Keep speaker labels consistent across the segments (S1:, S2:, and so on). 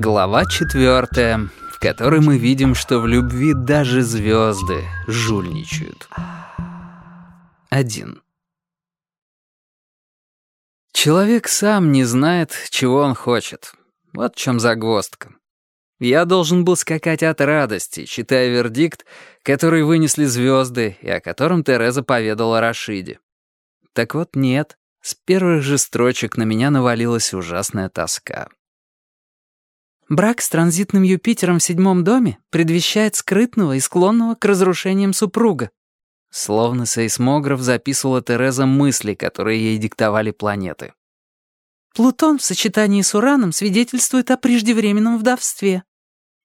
S1: Глава четвертая, в которой мы видим, что в любви даже звезды жульничают. Один. Человек сам не знает, чего он хочет. Вот в чем загвоздка. Я должен был скакать от радости, читая вердикт, который вынесли звезды и о котором Тереза поведала Рашиде. Так вот нет, с первых же строчек на меня навалилась ужасная тоска.
S2: Брак с транзитным Юпитером в седьмом доме предвещает скрытного и склонного к разрушениям супруга.
S1: Словно сейсмограф записывала Тереза мысли, которые ей диктовали планеты.
S2: Плутон в сочетании с Ураном свидетельствует о преждевременном вдовстве.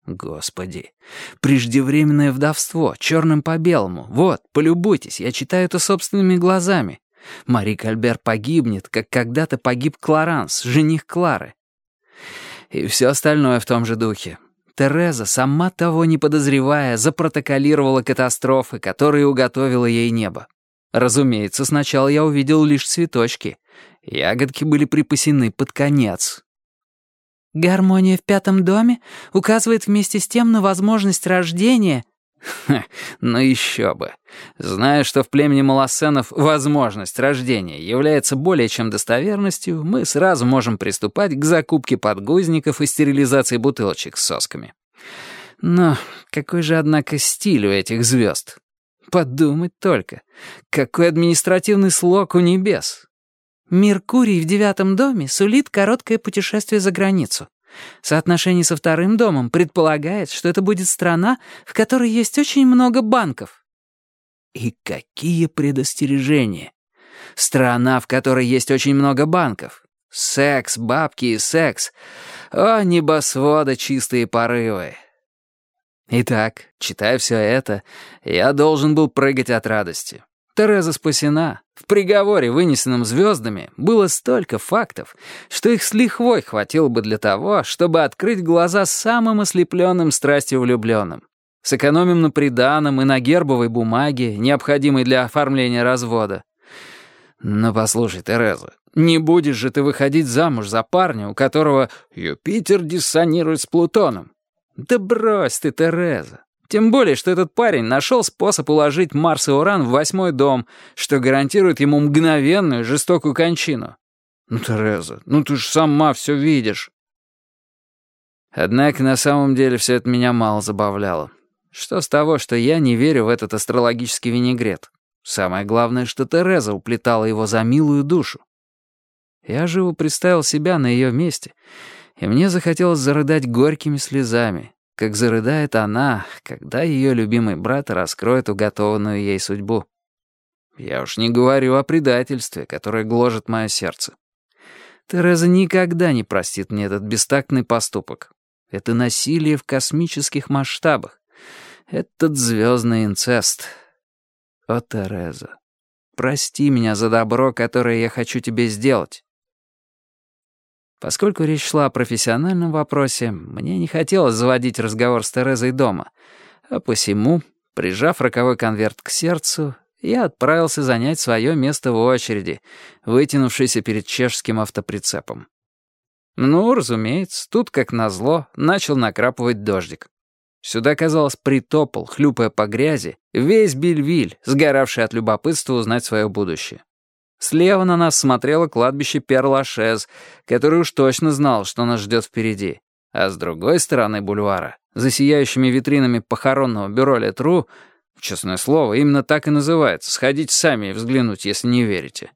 S1: Господи, преждевременное вдовство, черным по белому. Вот, полюбуйтесь, я читаю это собственными глазами. Мари Кальбер погибнет, как когда-то погиб Кларанс, жених Клары. И все остальное в том же духе. Тереза, сама того не подозревая, запротоколировала катастрофы, которые уготовило ей небо. Разумеется, сначала я увидел лишь цветочки. Ягодки были припасены под конец.
S2: Гармония в пятом доме указывает вместе с тем на возможность рождения
S1: Ха, ну еще бы. Зная, что в племени Малосенов возможность рождения является более чем достоверностью, мы сразу можем приступать к закупке подгузников и стерилизации бутылочек с сосками. Но какой же, однако, стиль у этих звезд? Подумать только. Какой административный слог у небес.
S2: Меркурий в девятом доме сулит короткое путешествие за границу. Соотношение со вторым домом предполагает, что это будет страна, в которой есть очень много банков.
S1: И какие предостережения. Страна, в которой есть очень много банков. Секс, бабки и секс. О, небосвода, чистые порывы. Итак, читая все это, я должен был прыгать от радости. Тереза спасена. В приговоре, вынесенном звездами, было столько фактов, что их с лихвой хватило бы для того, чтобы открыть глаза самым ослепленным страстью влюбленным. Сэкономим на приданом и на гербовой бумаге, необходимой для оформления развода. Но послушай, Тереза, не будешь же ты выходить замуж за парня, у которого Юпитер диссонирует с Плутоном. Да брось ты, Тереза. Тем более, что этот парень нашел способ уложить Марс и Уран в восьмой дом, что гарантирует ему мгновенную жестокую кончину. Ну, Тереза, ну ты ж сама все видишь. Однако на самом деле все это меня мало забавляло. Что с того, что я не верю в этот астрологический винегрет? Самое главное, что Тереза уплетала его за милую душу. Я живо представил себя на ее месте, и мне захотелось зарыдать горькими слезами, как зарыдает она, когда ее любимый брат раскроет уготованную ей судьбу. Я уж не говорю о предательстве, которое гложет мое сердце. Тереза никогда не простит мне этот бестактный поступок. Это насилие в космических масштабах. Этот звездный инцест. О, Тереза, прости меня за добро, которое я хочу тебе сделать. Поскольку речь шла о профессиональном вопросе, мне не хотелось заводить разговор с Терезой дома, а посему, прижав роковой конверт к сердцу, я отправился занять свое место в очереди, вытянувшейся перед чешским автоприцепом. Ну, разумеется, тут, как назло, начал накрапывать дождик. Сюда, казалось, притопал, хлюпая по грязи, весь Бельвиль, сгоравший от любопытства узнать свое будущее. Слева на нас смотрело кладбище Перлашез, который уж точно знал, что нас ждет впереди. А с другой стороны бульвара, за сияющими витринами похоронного бюро Летру, честное слово, именно так и называется, сходите сами и взглянуть, если не верите,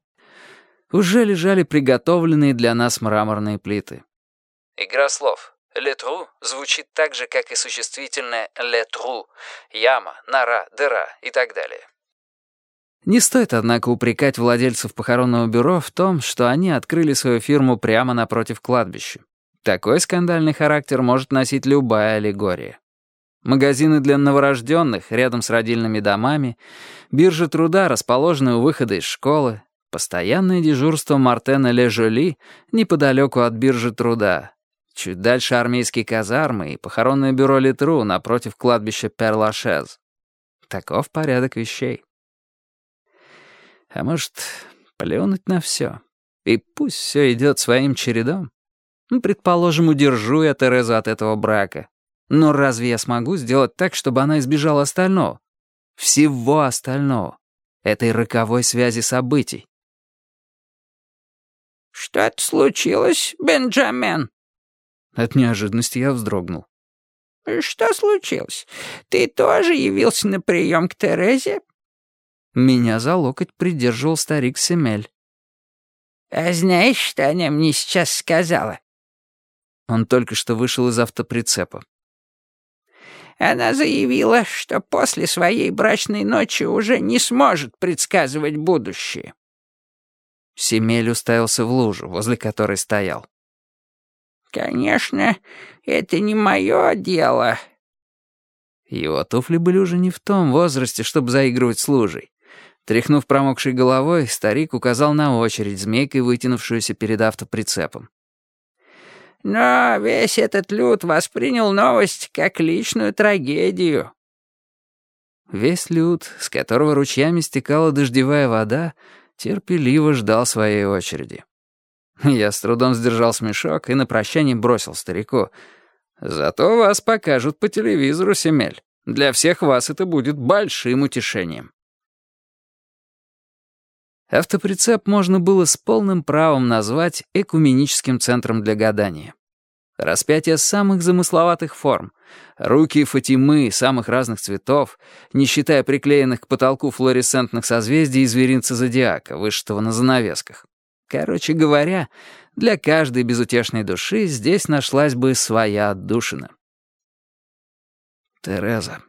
S1: уже лежали приготовленные для нас мраморные плиты.
S3: Игра слов. Летру звучит так же, как и существительное летру, яма, нора, дыра и так далее.
S1: Не стоит, однако, упрекать владельцев похоронного бюро в том, что они открыли свою фирму прямо напротив кладбища. Такой скандальный характер может носить любая аллегория. Магазины для новорожденных рядом с родильными домами, биржа труда, расположенные у выхода из школы, постоянное дежурство Мартена Ле неподалеку от биржи труда, чуть дальше армейские казармы и похоронное бюро Литру напротив кладбища Перлашез. Таков порядок вещей. А может, плюнуть на все? И пусть все идет своим чередом? Предположим, удержу я Терезу от этого брака. Но разве я смогу сделать так, чтобы она избежала остального? Всего остального. Этой роковой связи событий.
S4: «Что-то случилось, Бенджамен?»
S1: От неожиданности я вздрогнул.
S4: «Что случилось? Ты тоже явился на прием к Терезе?»
S1: Меня за локоть придерживал старик Семель.
S4: «А знаешь, что она мне сейчас сказала?»
S1: Он только что вышел из автоприцепа.
S4: Она заявила, что после своей брачной ночи уже не сможет предсказывать будущее.
S1: Семель уставился в лужу, возле которой стоял.
S4: «Конечно, это не мое дело».
S1: Его туфли были уже не в том возрасте, чтобы заигрывать с лужей. Тряхнув промокшей головой, старик указал на очередь, змейкой вытянувшуюся перед автоприцепом.
S4: Но весь этот люд воспринял новость как личную трагедию.
S1: Весь люд, с которого ручьями стекала дождевая вода, терпеливо ждал своей очереди. Я с трудом сдержал смешок и на прощание бросил старику. «Зато вас покажут по телевизору, Семель. Для всех вас это будет большим утешением». Автоприцеп можно было с полным правом назвать экуменическим центром для гадания. Распятие самых замысловатых форм, руки Фатимы самых разных цветов, не считая приклеенных к потолку флуоресцентных созвездий и зверинца зодиака, вышитого на занавесках. Короче говоря, для каждой безутешной души здесь нашлась бы своя отдушина. «Тереза»,